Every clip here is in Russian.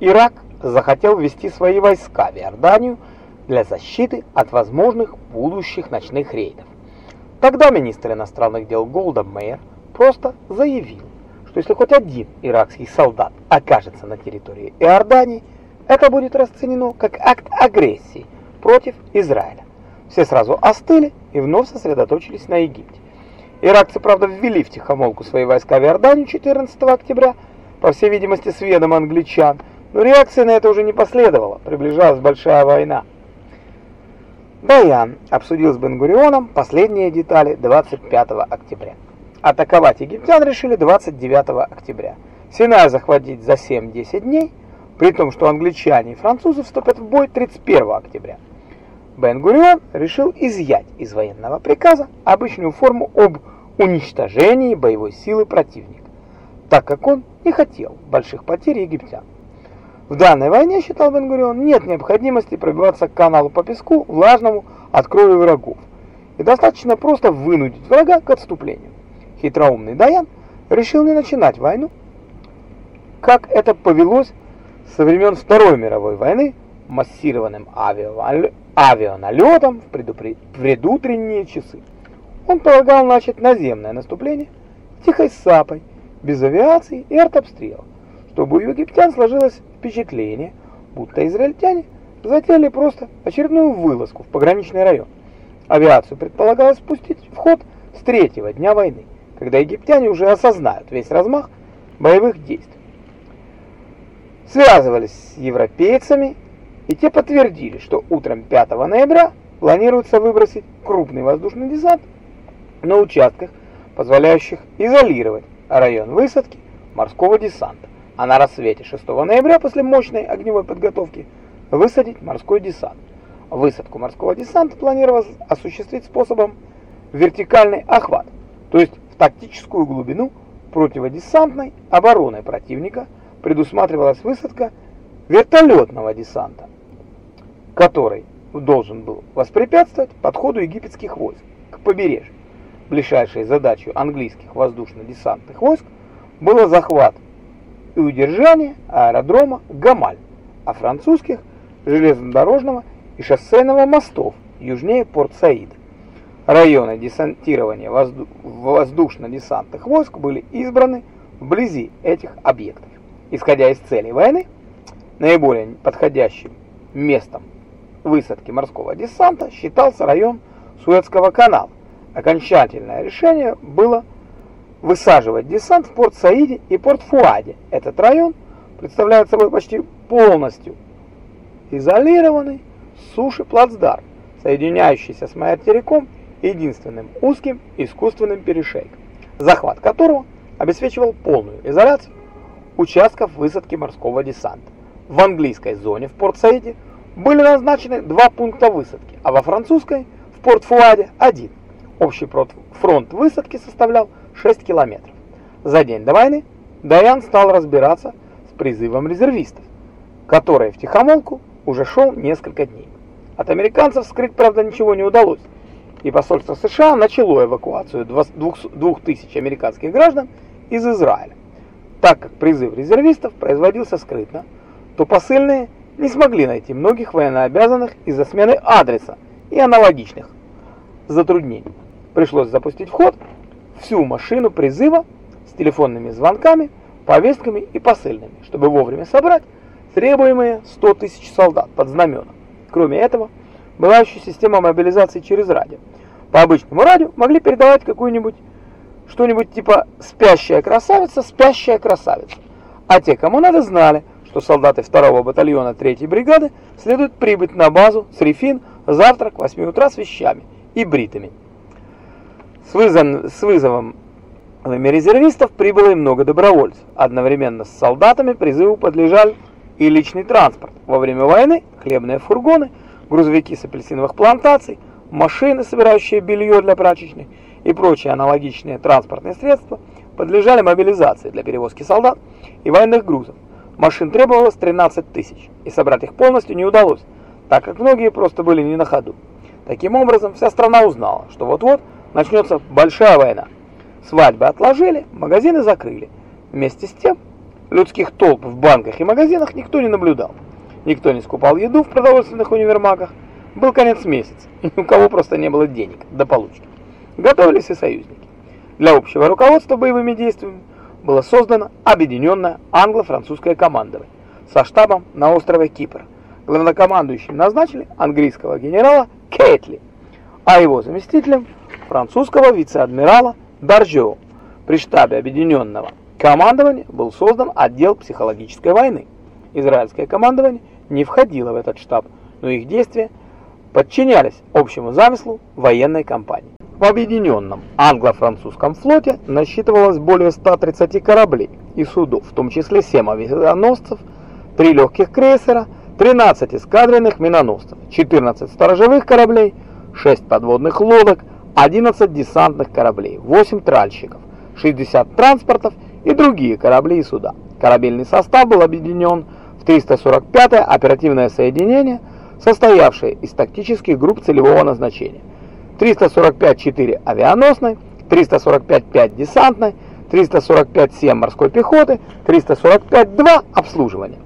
Ирак захотел ввести свои войска в Иорданию для защиты от возможных будущих ночных рейдов. Тогда министр иностранных дел Голда Мейер просто заявил, что если хоть один иракский солдат окажется на территории Иордании, это будет расценено как акт агрессии против Израиля. Все сразу остыли и вновь сосредоточились на Египте. Иракцы, правда, ввели в тихомолку свои войска в Иорданию 14 октября, по всей видимости, с ведома англичан, но реакции на это уже не последовало, приближалась большая война. Даян обсудил с Бен-Гурионом последние детали 25 октября. Атаковать египтян решили 29 октября. Синай захватить за 7-10 дней, при том, что англичане и французы вступят в бой 31 октября. Бен-Гурион решил изъять из военного приказа обычную форму об уничтожении боевой силы противника, так как он не хотел больших потерь египтян. В данной войне, считал Бен-Гурион, нет необходимости пробиваться к каналу по песку, влажному от крови врагов, и достаточно просто вынудить врага к отступлению. Хитроумный Даян решил не начинать войну, как это повелось со времен Второй мировой войны массированным авиа авианалетом в предутренние часы. Он полагал начать наземное наступление тихой сапой, без авиации и артобстрела, чтобы у египтян сложилось впечатление, будто израильтяне затеяли просто очередную вылазку в пограничный район. Авиацию предполагалось спустить в ход с третьего дня войны, когда египтяне уже осознают весь размах боевых действий. Связывались с европейцами и те подтвердили, что утром 5 ноября планируется выбросить крупный воздушный десант на участках, позволяющих изолировать район высадки морского десанта, а на рассвете 6 ноября после мощной огневой подготовки высадить морской десант. Высадку морского десанта планировалось осуществить способом вертикальный охват, то есть в тактическую глубину противодесантной обороны противника предусматривалась высадка вертолетного десанта который должен был воспрепятствовать подходу египетских войск к побережью. Ближайшей задачей английских воздушно-десантных войск было захват и удержание аэродрома Гамаль, а французских железнодорожного и шоссейного мостов южнее Порт-Саида. Районы десантирования воздушно-десантных войск были избраны вблизи этих объектов. Исходя из целей войны, наиболее подходящим местом высадки морского десанта считался район Суэцкого канала. Окончательное решение было высаживать десант в Порт-Саиде и Порт-Фуаде. Этот район представляет собой почти полностью изолированный суши плацдарм, соединяющийся с материком единственным узким искусственным перешейком, захват которого обеспечивал полную изоляцию участков высадки морского десанта. В английской зоне в Порт-Саиде были назначены два пункта высадки, а во французской в Порт-Фуаде один. Общий фронт высадки составлял 6 километров. За день до войны Даян стал разбираться с призывом резервистов, который в тихомолку уже шел несколько дней. От американцев скрыть, правда, ничего не удалось, и посольство США начало эвакуацию 2000 американских граждан из Израиля. Так как призыв резервистов производился скрытно, то посыльные – не смогли найти многих военнообязанных из-за смены адреса и аналогичных затруднений. Пришлось запустить в ход всю машину призыва с телефонными звонками, повестками и посыльными, чтобы вовремя собрать требуемые 100 тысяч солдат под знамена. Кроме этого, была еще система мобилизации через радио. По обычному радио могли передавать какую-нибудь что-нибудь типа «спящая красавица, спящая красавица». А те, кому надо, знали, что солдаты 2-го батальона 3-й бригады следует прибыть на базу с Рефин завтра к 8 утра с вещами и бритами. С, вызов, с вызовом резервистов прибыло и много добровольцев. Одновременно с солдатами призыву подлежал и личный транспорт. Во время войны хлебные фургоны, грузовики с апельсиновых плантаций, машины, собирающие белье для прачечных и прочие аналогичные транспортные средства подлежали мобилизации для перевозки солдат и военных грузов. Машин требовалось 13 тысяч, и собрать их полностью не удалось, так как многие просто были не на ходу. Таким образом, вся страна узнала, что вот-вот начнется большая война. Свадьбы отложили, магазины закрыли. Вместе с тем, людских толп в банках и магазинах никто не наблюдал. Никто не скупал еду в продовольственных универмагах. Был конец месяца, и у кого просто не было денег до получки. Готовились и союзники. Для общего руководства боевыми действиями было создано объединенное англо-французское командование со штабом на острове Кипр. Главнокомандующим назначили английского генерала Кейтли, а его заместителем французского вице-адмирала Баржо. При штабе объединенного командования был создан отдел психологической войны. Израильское командование не входило в этот штаб, но их действия подчинялись общему замыслу военной кампании. В объединенном англо-французском флоте насчитывалось более 130 кораблей и судов, в том числе 7 авианосцев, 3 легких крейсера, 13 эскадренных миноносцев, 14 сторожевых кораблей, 6 подводных лодок, 11 десантных кораблей, 8 тральщиков, 60 транспортов и другие корабли и суда. Корабельный состав был объединен в 345-е оперативное соединение, состоявшее из тактических групп целевого назначения. 345-4 авианосной, 345-5 десантной, 345-7 морской пехоты, 345-2 обслуживания.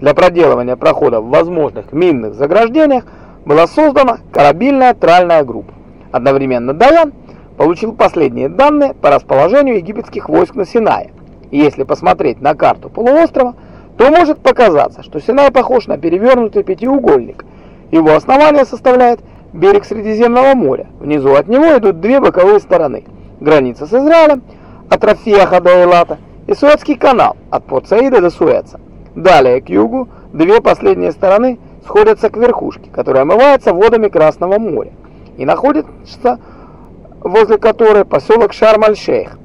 Для проделывания проходов в возможных минных заграждениях была создана корабельная тральная группа. Одновременно Даян получил последние данные по расположению египетских войск на Синае. Если посмотреть на карту полуострова, то может показаться, что Синай похож на перевернутый пятиугольник. Его основание составляет берег Средиземного моря. Внизу от него идут две боковые стороны. Граница с Израилем от Рафиаха до Элата и Суэцкий канал от Порт-Саида до Суэца. Далее к югу две последние стороны сходятся к верхушке, которая омывается водами Красного моря и находится возле которой поселок Шарм-аль-Шейх.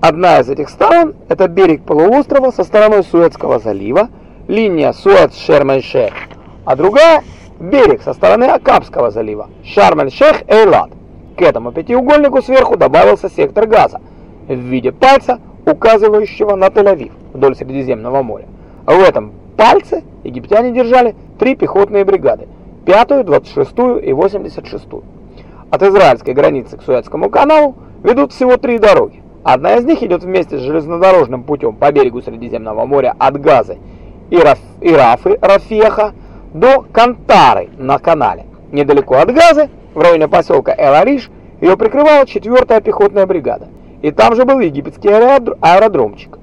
Одна из этих сторон – это берег полуострова со стороной Суэцкого залива, линия Суэц-Шерм-эль-Шейх, а другая – берег со стороны Акапского залива, Шарм-эль-Шейх-Эйлат. К этому пятиугольнику сверху добавился сектор газа в виде пальца, указывающего на Тель-Авив вдоль Средиземного моря. В этом пальце египтяне держали три пехотные бригады – 5-ю, 26-ю и 86-ю. От израильской границы к Суэцкому каналу ведут всего три дороги. Одна из них идет вместе с железнодорожным путем по берегу Средиземного моря от Газы и, Раф, и Рафы, Рафеха до Кантары на канале. Недалеко от Газы, в районе поселка Эл-Ариш, ее прикрывала 4-я пехотная бригада. И там же был египетский аэродромчик.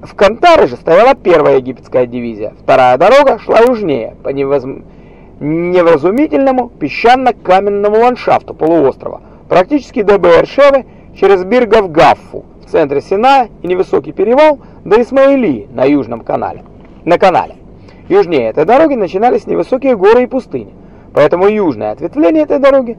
В Кантаре же стояла первая египетская дивизия. Вторая дорога шла южнее, по невразумительному песчано-каменному ландшафту полуострова, практически до Бершевы через Биргов-Гаффу в центре Синая и невысокий перевал до Исмаилии на южном канале. На канале. Южнее этой дороги начинались невысокие горы и пустыни, поэтому южное ответвление этой дороги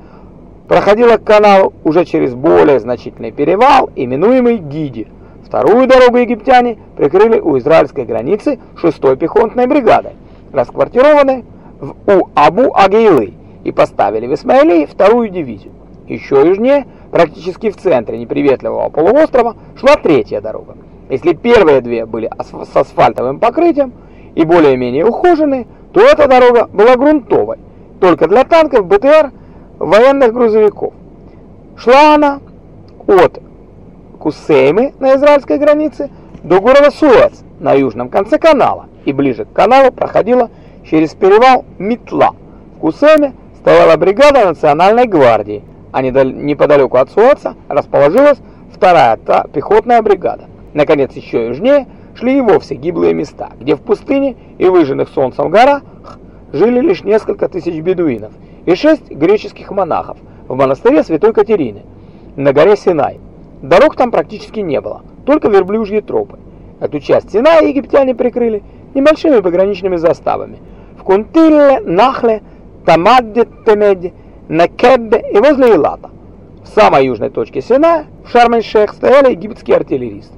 проходило к каналу уже через более значительный перевал, именуемый Гиди. Вторую дорогу египтяне прикрыли у израильской границы 6-й пехотной бригадой, расквартированной в у Абу-Агейлы и поставили в Исмаилии вторую дивизию. Еще южнее Практически в центре неприветливого полуострова шла третья дорога. Если первые две были с асфальтовым покрытием и более-менее ухоженные, то эта дорога была грунтовой, только для танков, БТР, военных грузовиков. Шла она от Кусеймы на израильской границе до города Суэц на южном конце канала и ближе к каналу проходила через перевал Митла. В Кусейме стояла бригада национальной гвардии, а неподалеку от Суэца расположилась вторая та пехотная бригада. Наконец, еще южнее шли и вовсе гиблые места, где в пустыне и выжженных солнцем горах жили лишь несколько тысяч бедуинов и шесть греческих монахов в монастыре Святой Катерины на горе Синай. Дорог там практически не было, только верблюжьи тропы. Эту часть Синая египтяне прикрыли небольшими пограничными заставами. Кунтилле, Нахле, Тамадде, Темеде на Кеббе и возле Илата. В самой южной точке Синая, в Шарм-эль-Шейх, стояли египетские артиллеристы,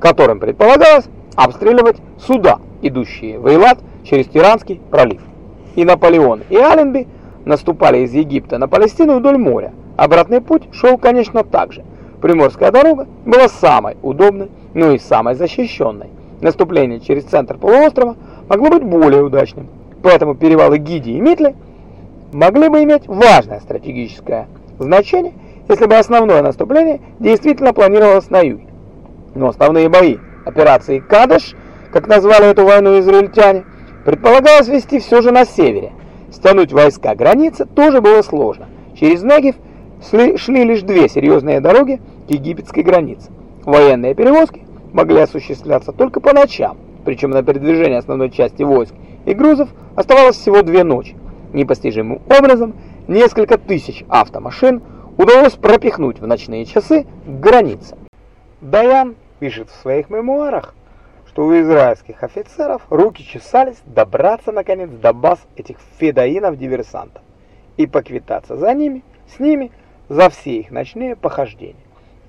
которым предполагалось обстреливать суда, идущие в Илат через Тиранский пролив. И Наполеон, и Аленби наступали из Египта на Палестину вдоль моря. Обратный путь шел, конечно, так же. Приморская дорога была самой удобной, но и самой защищенной. Наступление через центр полуострова могло быть более удачным. Поэтому перевалы Гиди и Митли могли бы иметь важное стратегическое значение, если бы основное наступление действительно планировалось на юге. Но основные бои Операции «Кадыш», как назвали эту войну израильтяне, предполагалось вести все же на севере. Стянуть войска границы тоже было сложно. Через Негев шли, лишь две серьезные дороги к египетской границе. Военные перевозки могли осуществляться только по ночам, причем на передвижение основной части войск и грузов оставалось всего две ночи. Непостижимым образом несколько тысяч автомашин удалось пропихнуть в ночные часы к границе. Даян пишет в своих мемуарах, что у израильских офицеров руки чесались добраться наконец до баз этих федоинов-диверсантов и поквитаться за ними, с ними, за все их ночные похождения.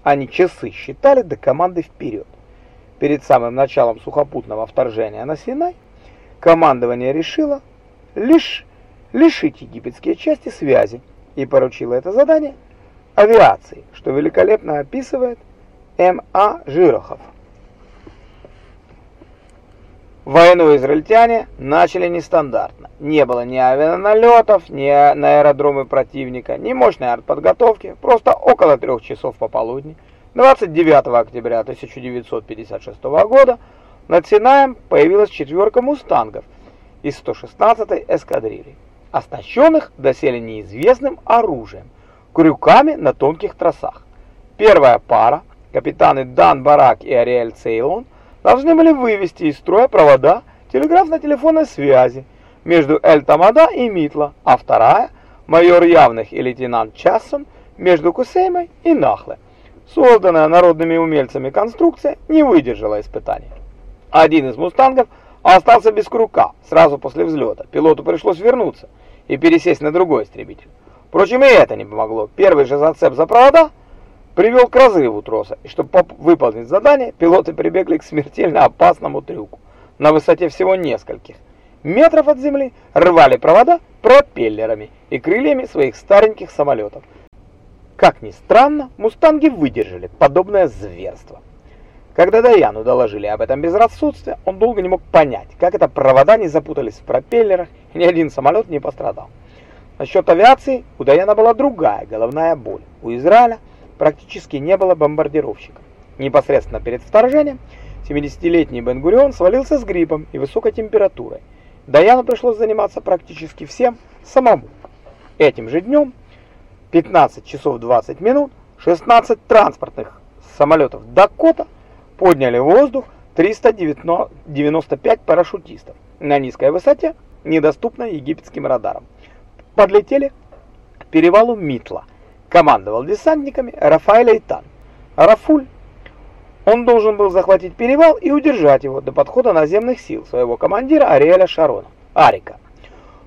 Они часы считали до команды вперед. Перед самым началом сухопутного вторжения на Синай командование решило лишь лишить египетские части связи и поручило это задание авиации, что великолепно описывает М.А. Жирохов. Войну израильтяне начали нестандартно. Не было ни авианалетов, ни на аэродромы противника, ни мощной артподготовки. Просто около трех часов пополудни 29 октября 1956 года над Синаем появилась четверка мустангов из 116-й эскадрильи, оснащенных доселе неизвестным оружием, крюками на тонких тросах. Первая пара, капитаны Дан Барак и Ариэль Цейлон, должны были вывести из строя провода телеграфно-телефонной связи между Эль-Тамада и Митла, а вторая, майор Явных и лейтенант Чассон, между Кусеймой и Нахле. Созданная народными умельцами конструкция не выдержала испытаний. Один из «Мустангов» остался без крюка сразу после взлета. Пилоту пришлось вернуться и пересесть на другой истребитель. Впрочем, и это не помогло. Первый же зацеп за провода привел к разрыву троса, и чтобы выполнить задание, пилоты прибегли к смертельно опасному трюку. На высоте всего нескольких метров от земли рвали провода пропеллерами и крыльями своих стареньких самолетов. Как ни странно, мустанги выдержали подобное зверство. Когда Даяну доложили об этом безрассудстве, он долго не мог понять, как это провода не запутались в пропеллерах, и ни один самолет не пострадал. Насчет авиации у Даяна была другая головная боль. У Израиля практически не было бомбардировщиков. Непосредственно перед вторжением 70-летний Бен-Гурион свалился с гриппом и высокой температурой. Даяну пришлось заниматься практически всем самому. Этим же днем, 15 часов 20 минут, 16 транспортных самолетов «Дакота» подняли в воздух 395 парашютистов на низкой высоте, недоступной египетским радарам. Подлетели к перевалу Митла – командовал десантниками Рафаэль Эйтан. Рафуль, он должен был захватить перевал и удержать его до подхода наземных сил своего командира Ариэля Шарона, Арика.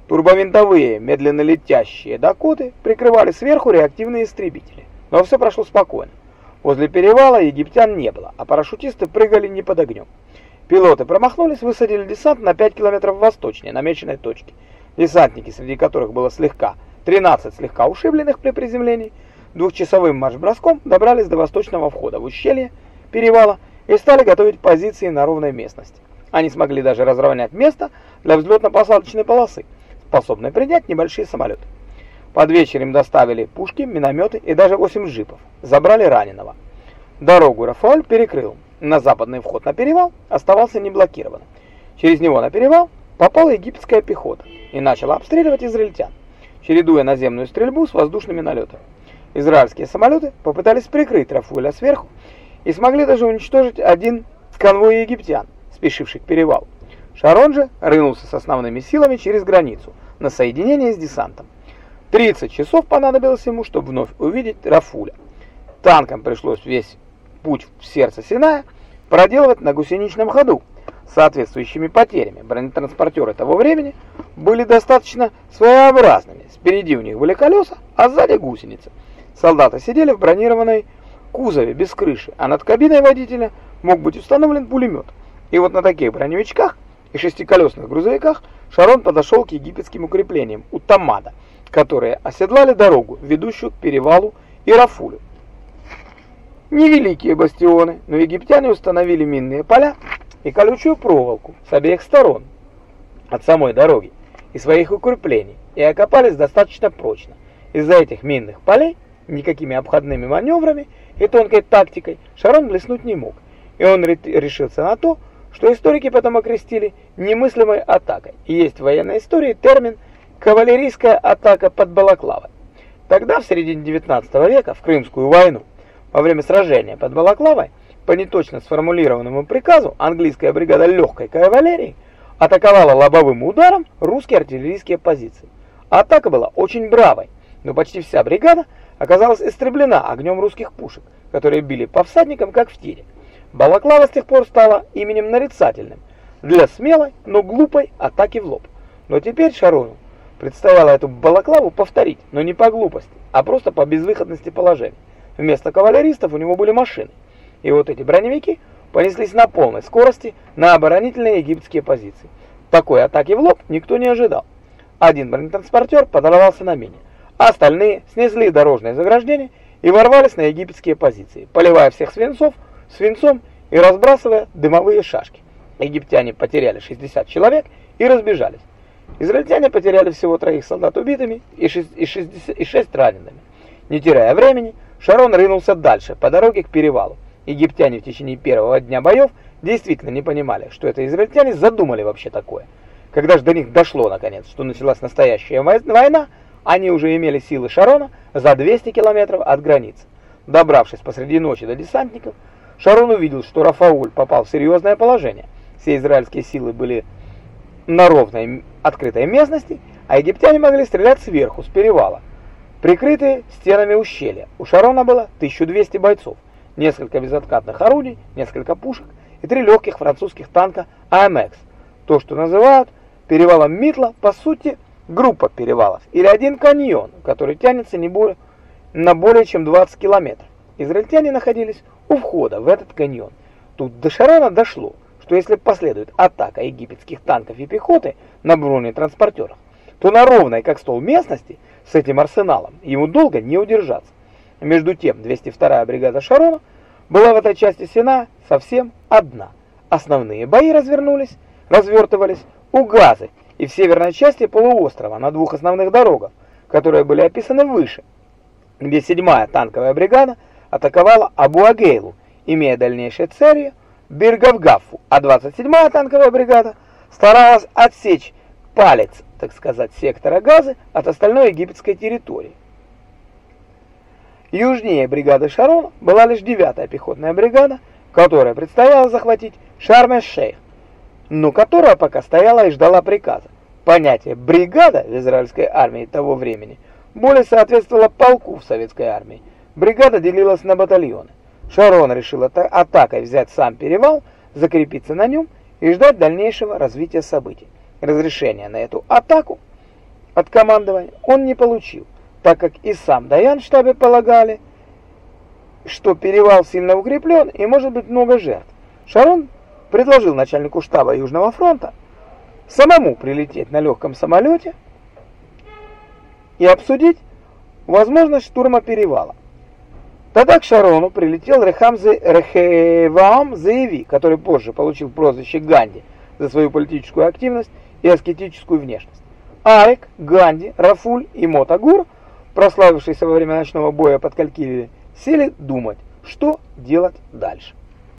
Турбовинтовые, медленно летящие Дакоты прикрывали сверху реактивные истребители. Но все прошло спокойно. Возле перевала египтян не было, а парашютисты прыгали не под огнем. Пилоты промахнулись, высадили десант на 5 километров восточнее намеченной точки. Десантники, среди которых было слегка 13 слегка ушибленных при приземлении, двухчасовым марш-броском добрались до восточного входа в ущелье перевала и стали готовить позиции на ровной местности. Они смогли даже разровнять место для взлетно-посадочной полосы, способной принять небольшие самолеты. Под вечер им доставили пушки, минометы и даже 8 джипов. Забрали раненого. Дорогу Рафаэль перекрыл. На западный вход на перевал оставался не блокирован. Через него на перевал попала египетская пехота и начала обстреливать израильтян чередуя наземную стрельбу с воздушными налетами. Израильские самолеты попытались прикрыть Рафуэля сверху и смогли даже уничтожить один конвой египтян, спешивший к перевалу. Шарон же рынулся с основными силами через границу на соединение с десантом. 30 часов понадобилось ему, чтобы вновь увидеть Рафуля. Танкам пришлось весь путь в сердце Синая проделывать на гусеничном ходу, соответствующими потерями. Бронетранспортеры того времени были достаточно своеобразными. Спереди у них были колеса, а сзади гусеницы. Солдаты сидели в бронированной кузове без крыши, а над кабиной водителя мог быть установлен пулемет. И вот на таких броневичках и шестиколесных грузовиках Шарон подошел к египетским укреплениям у Тамада, которые оседлали дорогу, ведущую к перевалу Ирафулю. Невеликие бастионы, но египтяне установили минные поля и колючую проволоку с обеих сторон от самой дороги и своих укреплений и окопались достаточно прочно. Из-за этих минных полей никакими обходными маневрами и тонкой тактикой Шарон блеснуть не мог. и он решился на то, что историки потом окрестили немыслимой атакой. И есть в военной истории термин «кавалерийская атака под Балаклавой». Тогда, в середине 19 века, в Крымскую войну, во время сражения под Балаклавой, по неточно сформулированному приказу, английская бригада легкой кавалерии атаковала лобовым ударом русские артиллерийские позиции. Атака была очень бравой, но почти вся бригада оказалась истреблена огнем русских пушек, которые били по всадникам, как в тире. Балаклава с тех пор стала именем нарицательным для смелой, но глупой атаки в лоб. Но теперь Шарону предстояло эту балаклаву повторить, но не по глупости, а просто по безвыходности положения. Вместо кавалеристов у него были машины. И вот эти броневики понеслись на полной скорости на оборонительные египетские позиции. Такой атаки в лоб никто не ожидал. Один бронетранспортер подорвался на мине, а остальные снесли дорожное заграждение и ворвались на египетские позиции, поливая всех свинцов, свинцом и разбрасывая дымовые шашки. Египтяне потеряли 60 человек и разбежались. Израильтяне потеряли всего троих солдат убитыми и 6, и 60, и 6 ранеными. Не теряя времени, Шарон рынулся дальше, по дороге к перевалу. Египтяне в течение первого дня боев действительно не понимали, что это израильтяне задумали вообще такое. Когда же до них дошло наконец, что началась настоящая война, они уже имели силы Шарона за 200 километров от границы. Добравшись посреди ночи до десантников, Шарон увидел, что Рафауль попал в серьезное положение. Все израильские силы были на ровной открытой местности, а египтяне могли стрелять сверху, с перевала, прикрытые стенами ущелья. У Шарона было 1200 бойцов, несколько безоткатных орудий, несколько пушек и три легких французских танка АМХ. То, что называют перевалом Митла, по сути, группа перевалов или один каньон, который тянется не более, на более чем 20 километров. Израильтяне находились у входа в этот каньон. Тут до Шарона дошло, что если последует атака египетских танков и пехоты на бронетранспортерах, то на ровной как стол местности с этим арсеналом ему долго не удержаться. Между тем 202-я бригада Шарона была в этой части Сина совсем одна. Основные бои развернулись, развертывались у Газы и в северной части полуострова на двух основных дорогах, которые были описаны выше, где 7-я танковая бригада атаковала Абу-Агейлу, имея дальнейшие цели Биргавгафу, а 27-я танковая бригада старалась отсечь палец, так сказать, сектора Газы от остальной египетской территории. Южнее бригады Шарон была лишь 9-я пехотная бригада, которая предстояло захватить Шарм-эш-Шейх, но которая пока стояла и ждала приказа. Понятие «бригада» в израильской армии того времени более соответствовало полку в советской армии. Бригада делилась на батальоны. Шарон решил атакой взять сам перевал, закрепиться на нем и ждать дальнейшего развития событий. Разрешения на эту атаку от командования он не получил, так как и сам Даян в штабе полагали, что перевал сильно укреплен и может быть много жертв. Шарон предложил начальнику штаба Южного фронта самому прилететь на легком самолете и обсудить возможность штурма перевала. Тогда к Шарону прилетел Рехамзе Рехеваам Заеви, который позже получил прозвище Ганди за свою политическую активность и аскетическую внешность. Арик, Ганди, Рафуль и Мотагур, прославившиеся во время ночного боя под Калькивили, сели думать, что делать дальше.